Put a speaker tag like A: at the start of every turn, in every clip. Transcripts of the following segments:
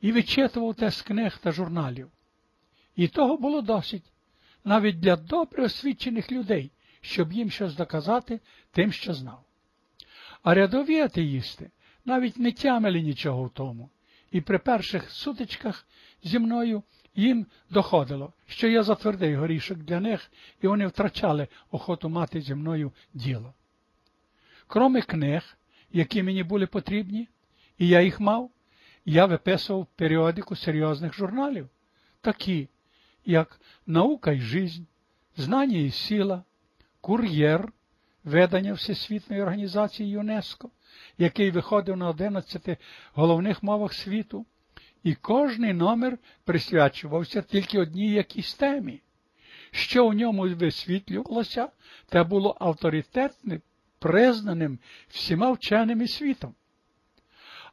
A: і вичитував те з книг та журналів. І того було досить, навіть для добре освічених людей, щоб їм щось доказати тим, що знав. А рядові атеїсти навіть не тямили нічого в тому, і при перших сутичках зі мною їм доходило, що я затвердий горішок для них, і вони втрачали охоту мати зі мною діло. Кроме книг, які мені були потрібні, і я їх мав, я виписував періодику серйозних журналів, такі, як Наука і жизнь, Знання і сила, Кур'єр, ведення Всесвітньої організації ЮНЕСКО, який виходив на 11 головних мовах світу, і кожний номер присвячувався тільки одній якійсь темі. Що в ньому висвітлювалося, те було авторитетним, признаним всіма вченими світом.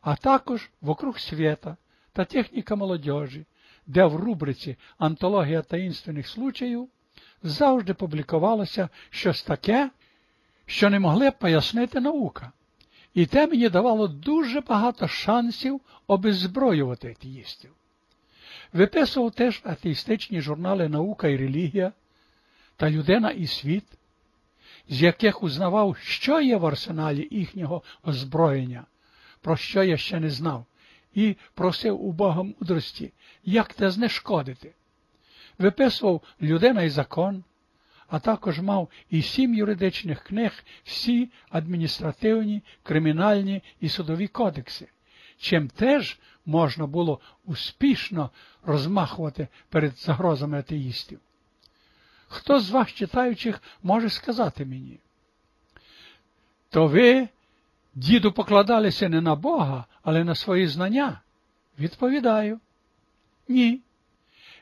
A: А також вокруг світа та техніка молодежі, де в рубриці Антологія таїнственних случаїв завжди публікувалося щось таке, що не могли б пояснити наука. І те мені давало дуже багато шансів обеззброювати атеїстів. Виписував теж атеїстичні журнали Наука і релігія та Людина і світ, з яких узнавав, що є в арсеналі їхнього озброєння, про що я ще не знав, і просив у Бога мудрості, як те знешкодити. Виписував людина і закон, а також мав і сім юридичних книг, всі адміністративні, кримінальні і судові кодекси, чим теж можна було успішно розмахувати перед загрозами атеїстів. Хто з вас, читаючих, може сказати мені? То ви, діду, покладалися не на Бога, але на свої знання? Відповідаю. Ні.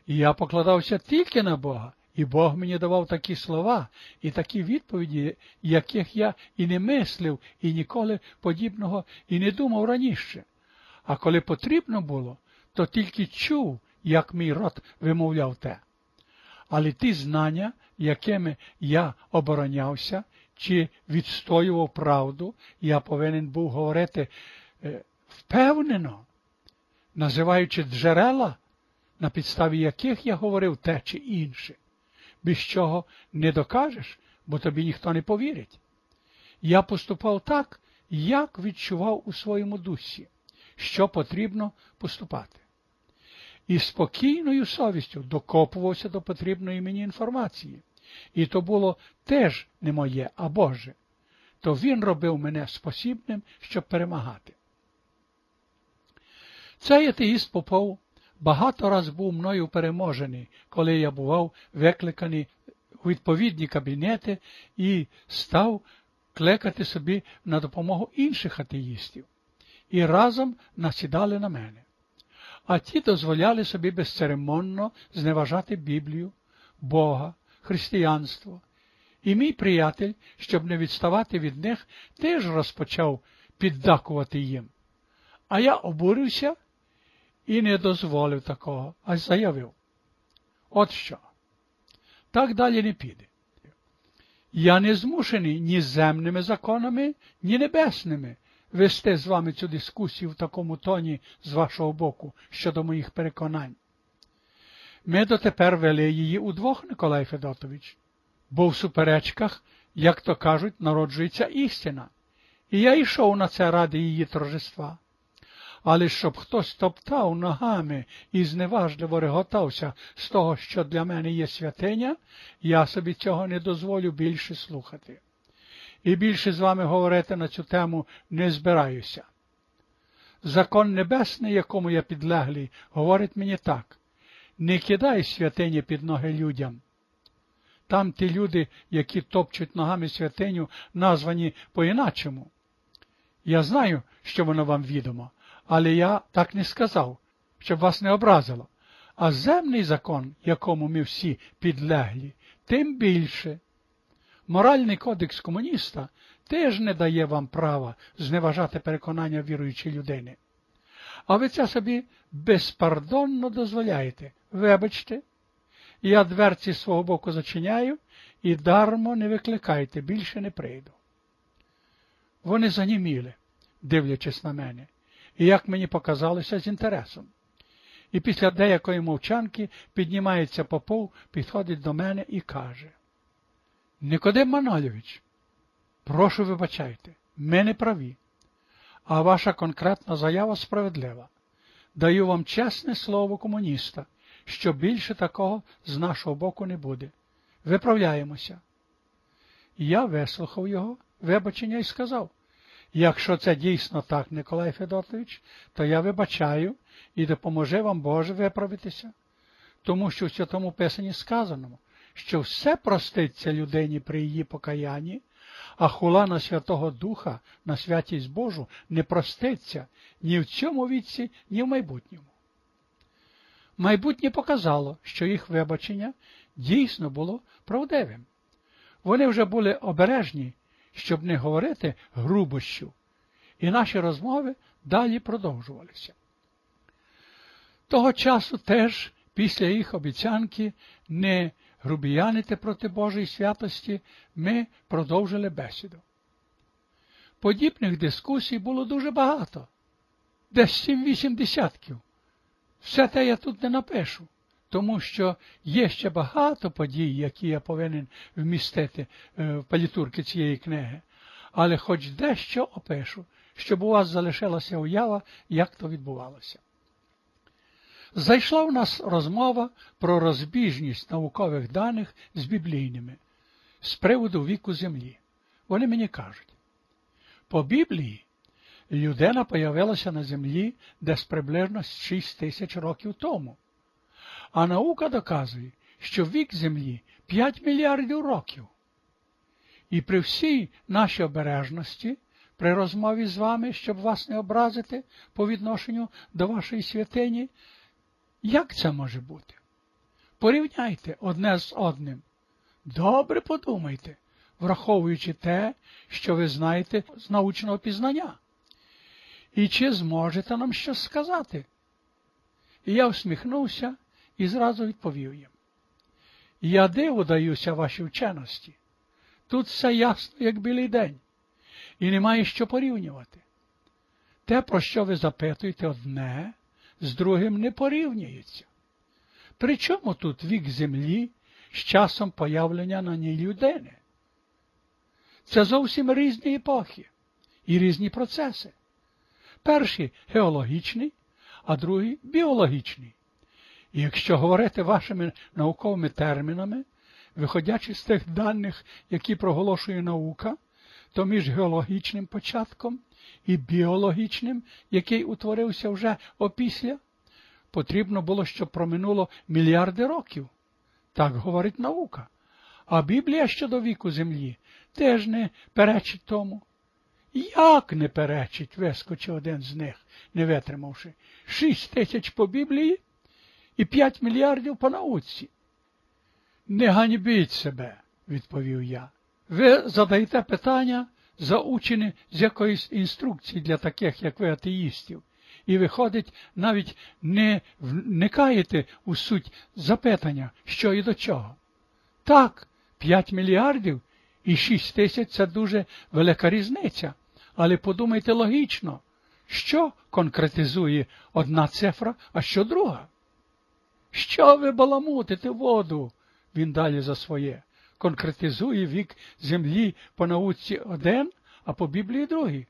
A: Я покладався тільки на Бога, і Бог мені давав такі слова і такі відповіді, яких я і не мислив, і ніколи подібного і не думав раніше. А коли потрібно було, то тільки чув, як мій рот вимовляв те. Але ті знання, якими я оборонявся чи відстоював правду, я повинен був говорити е, впевнено, називаючи джерела, на підставі яких я говорив те чи інше без чого не докажеш, бо тобі ніхто не повірить. Я поступав так, як відчував у своєму дусі, що потрібно поступати. І спокійною совістю докопувався до потрібної мені інформації. І то було теж не моє, а Боже. То він робив мене спосібним, щоб перемагати. Цей атеїст Попов багато раз був мною переможений, коли я бував викликаний у відповідні кабінети і став клекати собі на допомогу інших атеїстів, і разом насідали на мене. А ті дозволяли собі безцеремонно зневажати Біблію, Бога, християнство. І мій приятель, щоб не відставати від них, теж розпочав піддакувати їм. А я обурився і не дозволив такого, а заявив. От що. Так далі не піде. Я не змушений ні земними законами, ні небесними вести з вами цю дискусію в такому тоні з вашого боку щодо моїх переконань. Ми дотепер вели її удвох, Николай Федотович, бо в суперечках, як то кажуть, народжується істина, і я йшов на це ради її торжества але щоб хтось топтав ногами і зневажливо реготався з того, що для мене є святиня, я собі цього не дозволю більше слухати. І більше з вами говорити на цю тему не збираюся. Закон небесний, якому я підлеглий, говорить мені так не кидай святині під ноги людям. Там ті люди, які топчуть ногами святиню, названі по-іначому. Я знаю, що воно вам відомо, але я так не сказав, щоб вас не образило. А земний закон, якому ми всі підлеглі, тим більше. Моральний кодекс комуніста теж не дає вам права зневажати переконання віруючої людини. А ви це собі безпардонно дозволяєте. Вибачте, я дверці свого боку зачиняю і дармо не викликайте, більше не прийду. Вони заніміли, дивлячись на мене і, як мені показалося, з інтересом. І після деякої мовчанки піднімається попов, підходить до мене і каже Никодим Манольович, прошу вибачайте, ми не праві, а ваша конкретна заява справедлива. Даю вам чесне слово комуніста, що більше такого з нашого боку не буде. Виправляємося. Я вислухав його вибачення і сказав Якщо це дійсно так, Николай Федотович, то я вибачаю і допоможе вам Боже виправитися, тому що в Святому Писанні сказано, що все проститься людині при її покаянні, а хула на Святого Духа, на святість Божу не проститься ні в цьому віці, ні в майбутньому. Майбутнє показало, що їх вибачення дійсно було правдивим. Вони вже були обережні щоб не говорити грубощів, і наші розмови далі продовжувалися. Того часу теж після їх обіцянки не грубіянити проти Божої святості ми продовжили бесіду. Подібних дискусій було дуже багато, десь 7-8 десятків. Все те я тут не напишу тому що є ще багато подій, які я повинен вмістити е, в палітурки цієї книги, але хоч дещо опишу, щоб у вас залишилася уява, як то відбувалося. Зайшла в нас розмова про розбіжність наукових даних з біблійними з приводу віку землі. Вони мені кажуть, по Біблії людина появилася на землі десь приблизно 6 тисяч років тому. А наука доказує, що вік Землі 5 мільярдів років. І при всій нашій обережності, при розмові з вами, щоб вас не образити по відношенню до вашої святині, як це може бути? Порівняйте одне з одним. Добре подумайте, враховуючи те, що ви знаєте з научного пізнання. І чи зможете нам щось сказати? І я всміхнувся і зразу відповів їм. Я диву даюся вашій вченості. Тут все ясно, як білий день, і немає що порівнювати. Те, про що ви запитуєте одне, з другим не порівнюється. Причому тут вік землі з часом появлення на ній людини? Це зовсім різні епохи і різні процеси. Перший геологічний, а другий біологічний. І якщо говорити вашими науковими термінами, виходячи з тих даних, які проголошує наука, то між геологічним початком і біологічним, який утворився вже опісля, потрібно було, щоб проминуло мільярди років. Так говорить наука. А Біблія щодо віку землі теж не перечить тому. Як не перечить, вискочив один з них, не витримавши, шість тисяч по Біблії і 5 мільярдів по науці. Не ганьбіть себе, відповів я. Ви задаєте питання, заучені з якоїсь інструкції для таких, як ви атеїстів, і виходить, навіть не вникаєте у суть запитання, що і до чого. Так, 5 мільярдів і 6 тисяч це дуже велика різниця. Але подумайте логічно, що конкретизує одна цифра, а що друга. Що ви баламутите воду? Він далі за своє. Конкретизує вік землі по науці один, а по Біблії другий.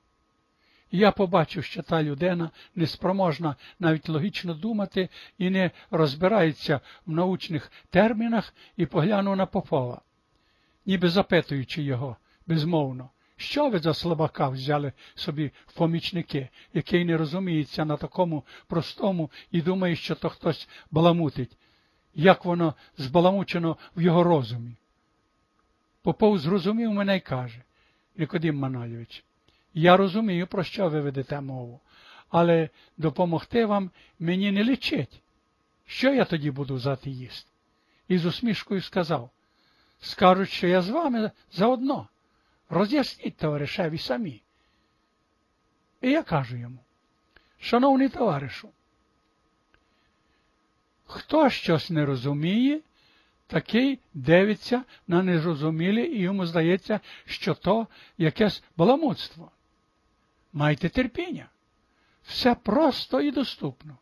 A: я побачив, що та людина неспроможна навіть логічно думати і не розбирається в научних термінах і поглянув на Попова, ніби запитуючи його безмовно, що ви за слабака взяли собі в помічники, який не розуміється на такому простому і думає, що то хтось баламутить, як воно збаламучено в його розумі? Попов зрозумів мене й каже, Нікодим Манольович, я розумію, про що ви ведете мову, але допомогти вам мені не лічить. Що я тоді буду за атеїст? І з усмішкою сказав, скажуть, що я з вами заодно. Роз'ясніть товаришеві самі. І я кажу йому, шановний товаришу, хто щось не розуміє, такий дивиться на незрозумілі і йому здається, що то якесь баламутство. Майте терпіння. Все просто і доступно.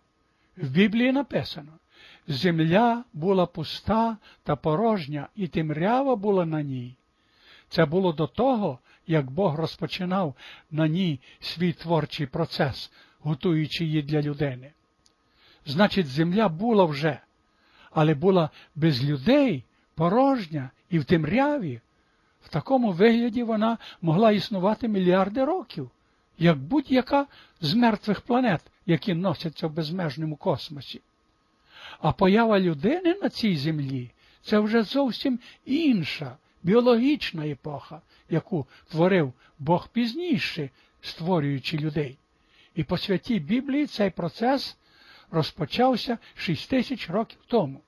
A: В Біблії написано Земля була пуста та порожня, і темрява була на ній. Це було до того, як Бог розпочинав на ній свій творчий процес, готуючи її для людини. Значить, земля була вже, але була без людей, порожня і в темряві. В такому вигляді вона могла існувати мільярди років, як будь-яка з мертвих планет, які носяться в безмежному космосі. А поява людини на цій землі це вже зовсім інша біологічна епоха, яку творив Бог пізніше, створюючи людей. І по святій Біблії цей процес розпочався шість тисяч років тому.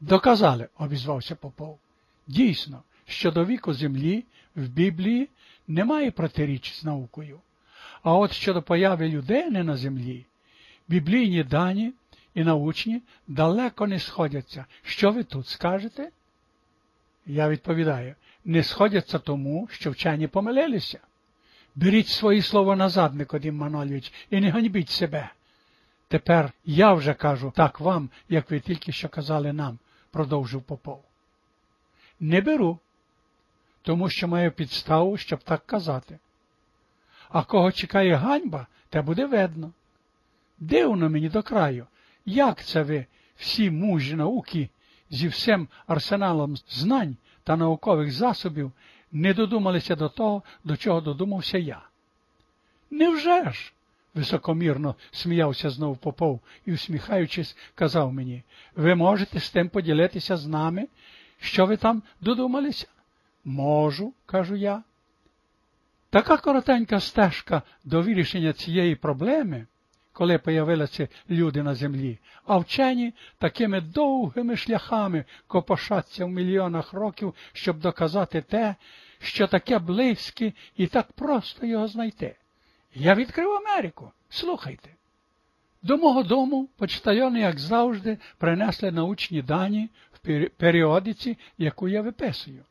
A: Доказали, обізвався Попов. Дійсно, що до віку землі в Біблії немає протиріч з наукою. А от щодо появи людини на землі, біблійні дані і научні далеко не сходяться. Що ви тут скажете? Я відповідаю, не сходяться тому, що вчені помилилися. Беріть свої слова назад, Никодим Манольович, і не ганьбіть себе. Тепер я вже кажу так вам, як ви тільки що казали нам, продовжив Попов. Не беру, тому що маю підставу, щоб так казати. А кого чекає ганьба, те буде видно. Дивно мені до краю, як це ви, всі мужі науки, зі всім арсеналом знань та наукових засобів, не додумалися до того, до чого додумався я? Невже ж? Високомірно сміявся знов Попов і, усміхаючись, казав мені, ви можете з тим поділитися з нами? Що ви там додумалися? Можу, кажу я. Така коротенька стежка до вирішення цієї проблеми, коли появилися люди на землі, а вчені такими довгими шляхами копошаться в мільйонах років, щоб доказати те, що таке близьке і так просто його знайти. Я відкрив Америку. Слухайте. До мого дому почтальони, як завжди, принесли научні дані в періодиці, яку я виписую.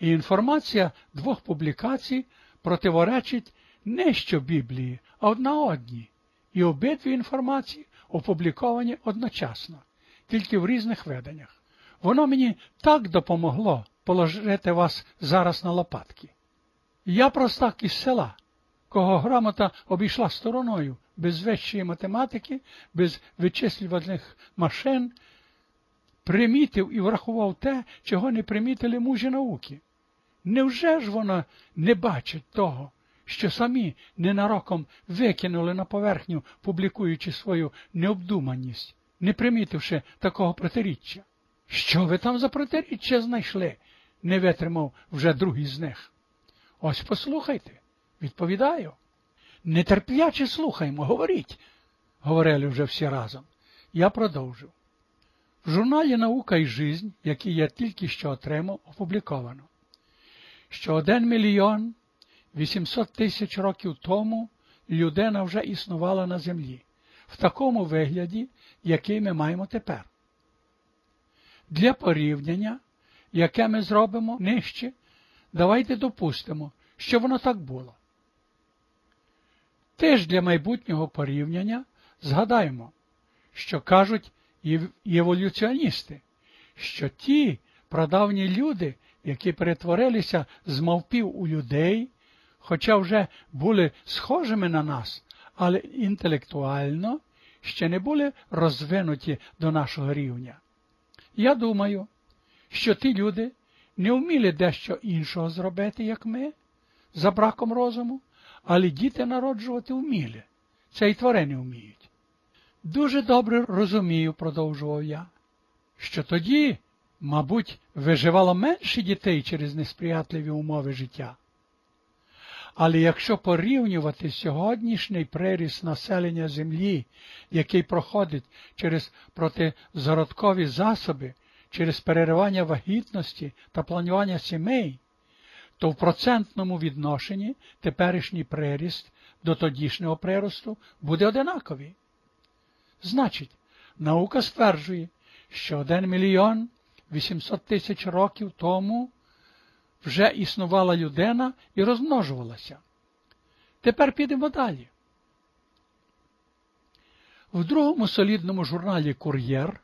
A: І інформація двох публікацій противоречить не що Біблії, а одна одній. І обидві інформації опубліковані одночасно, тільки в різних веденнях. Воно мені так допомогло положити вас зараз на лопатки. Я простак із села, кого грамота обійшла стороною без вищої математики, без вичислювальних машин, примітив і врахував те, чого не примітили мужі науки. Невже ж вона не бачить того, що самі ненароком викинули на поверхню, публікуючи свою необдуманість, не примітивши такого протиріччя? Що ви там за протиріччя знайшли? не витримав вже другий з них. Ось послухайте, відповідаю. Нетерпляче слухаймо, говоріть, говорили вже всі разом. Я продовжив. В журналі Наука і жизнь, який я тільки що отримав, опубліковано, що один мільйон вісімсот тисяч років тому людина вже існувала на землі, в такому вигляді, який ми маємо тепер. Для порівняння яке ми зробимо нижче, давайте допустимо, що воно так було. Теж для майбутнього порівняння згадаємо, що кажуть еволюціоністи, що ті прадавні люди, які перетворилися з мавпів у людей, хоча вже були схожими на нас, але інтелектуально ще не були розвинуті до нашого рівня. Я думаю, що ті люди не вміли дещо іншого зробити, як ми, за браком розуму, але діти народжувати вміли. Це й тварини вміють. Дуже добре розумію, продовжував я, що тоді, мабуть, виживало менше дітей через несприятливі умови життя. Але якщо порівнювати сьогоднішній приріст населення Землі, який проходить через протизародкові засоби, через переривання вагітності та планування сімей, то в процентному відношенні теперішній приріст до тодішнього приросту буде одинаковий. Значить, наука стверджує, що 1 мільйон 800 тисяч років тому вже існувала людина і розмножувалася. Тепер підемо далі. В другому солідному журналі Кур'єр